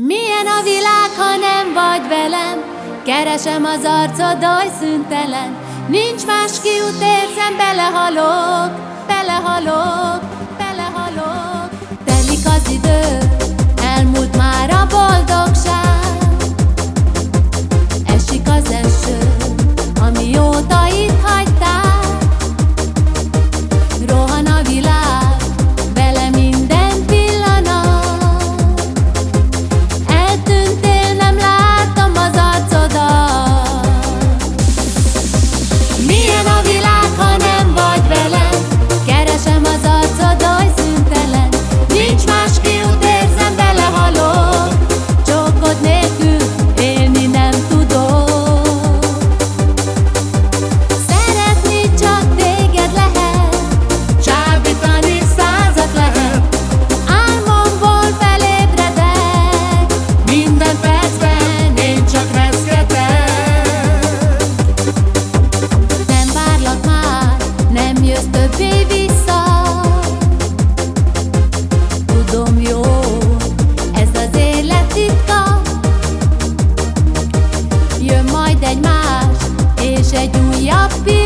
Milyen a világ, ha nem vagy velem? Keresem az arcod oly szüntelen Nincs más kiút, érzem, belehalok, belehalok, pecador